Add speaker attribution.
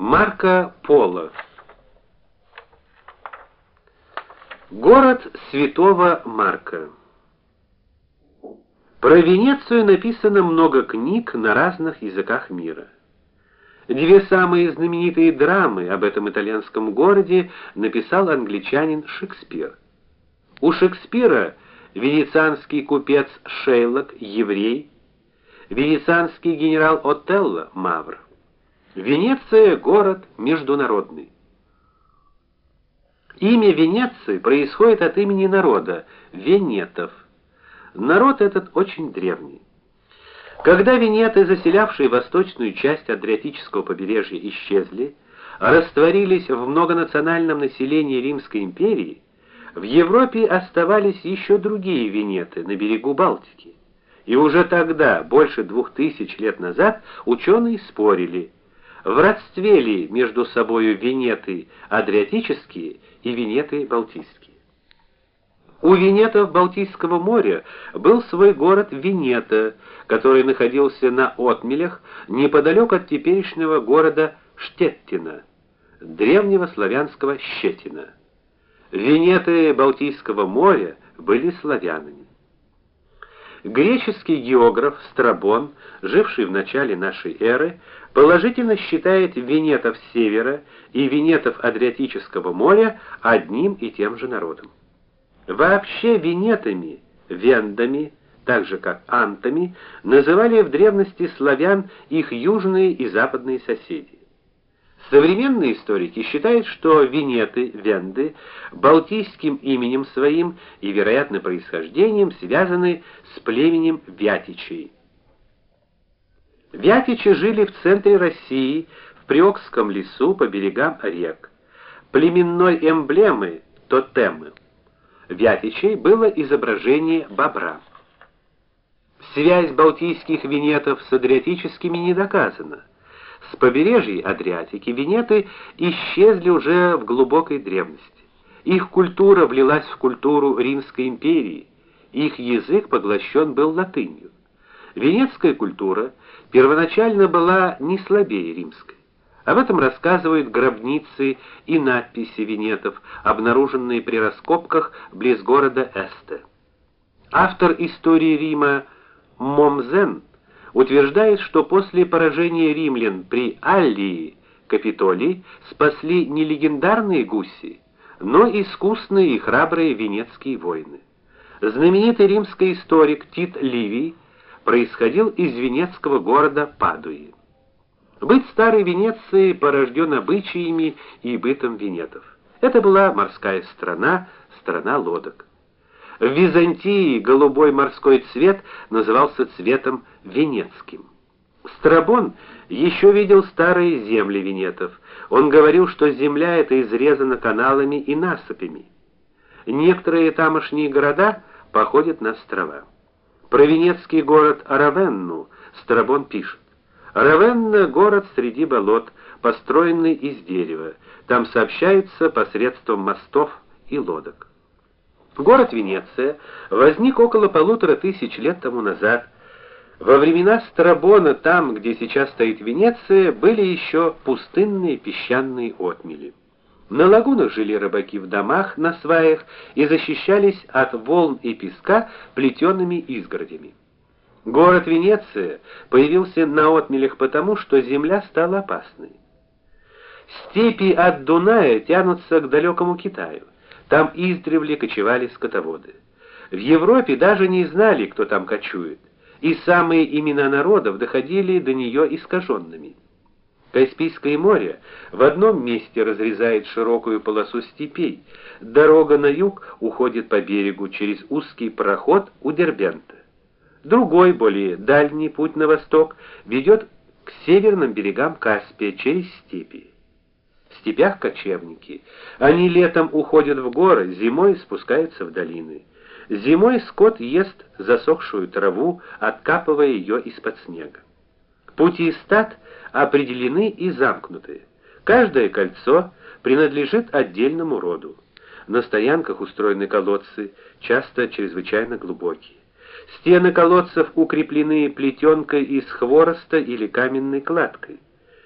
Speaker 1: Марко Поло. Город Святого Марка. Про Венецию написано много книг на разных языках мира. Две самые знаменитые драмы об этом итальянском городе написал англичанин Шекспир. У Шекспира венецианский купец Шейлок еврей, венецианский генерал Отелло мавр. Венеция город международный. Имя Венеции происходит от имени народа венетов. Народ этот очень древний. Когда венеты, заселявшие восточную часть Адриатического побережья, исчезли, растворились в многонациональном населении Римской империи, в Европе оставались еще другие венеты на берегу Балтики. И уже тогда, больше двух тысяч лет назад, ученые спорили, в родстве ли между собою Венеты адриатические и Венеты балтийские. У венетов Балтийского моря был свой город Венета, который находился на отмелях неподалеку от теперешнего города Штеттина, древнего славянского Щетина. Венеты Балтийского моря были славянами. Греческий географ Страбон, живший в начале нашей эры, положительно считает венетов севера и венетов Адриатического моря одним и тем же народом. Вообще венетами, вендами, так же как антами, называли в древности славян их южные и западные соседи. Современные историки считают, что венеты, венды балтийским именем своим и вероятно происхождением связаны с племенем вятичей. Вятичи жили в центре России, в Приокском лесу по берегам рек. Племенной эмблемой тотемы Вятичей было изображение бобра. Связь балтийских венетов с адриатическими не доказана. С побережья Адриатики венеты исчезли уже в глубокой древности. Их культура влилась в культуру Римской империи. Их язык поглощен был латынью. Венецкая культура первоначально была не слабее римской. Об этом рассказывают гробницы и надписи венетов, обнаруженные при раскопках близ города Эсте. Автор истории Рима Момзен утверждает, что после поражения римлян при Аллии Капитолий спасли не легендарные гуси, но искусные и храбрые венецкие воины. Знаменитый римский историк Тит Ливий происходил из венецкого города Падуи. Быть старой Венецией порожден обычаями и бытом венетов. Это была морская страна, страна лодок. В Византии голубой морской цвет назывался цветом венецким. Страбон еще видел старые земли венетов. Он говорил, что земля эта изрезана каналами и насыпями. Некоторые тамошние города походят на острова. Про венецкий город Равенну Страбон пишет: Равенна город среди болот, построенный из дерева. Там сообщаются посредством мостов и лодок. Город Венеция возник около полутора тысяч лет тому назад. Во времена Страбона там, где сейчас стоит Венеция, были еще пустынные песчаные отмели. На лагунах жили рыбаки в домах на сваях и защищались от волн и песка плетеными изгородями. Город Венеция появился на отмелях потому, что земля стала опасной. Степи от Дуная тянутся к далекому Китаю. Там издревле кочевали скотоводы. В Европе даже не знали, кто там кочует, и самые имена народов доходили до нее искаженными. Каспийское море в одном месте разрезает широкую полосу степей. Дорога на юг уходит по берегу через узкий проход у Дербента. Другой, более дальний путь на восток ведет к северным берегам Каспия через степи степях кочевники. Они летом уходят в горы, зимой спускаются в долины. Зимой скот ест засохшую траву, откапывая ее из-под снега. Пути стад определены и замкнуты. Каждое кольцо принадлежит отдельному роду. На стоянках устроены колодцы, часто чрезвычайно глубокие. Стены колодцев укреплены плетенкой из хвороста или каменной кладкой.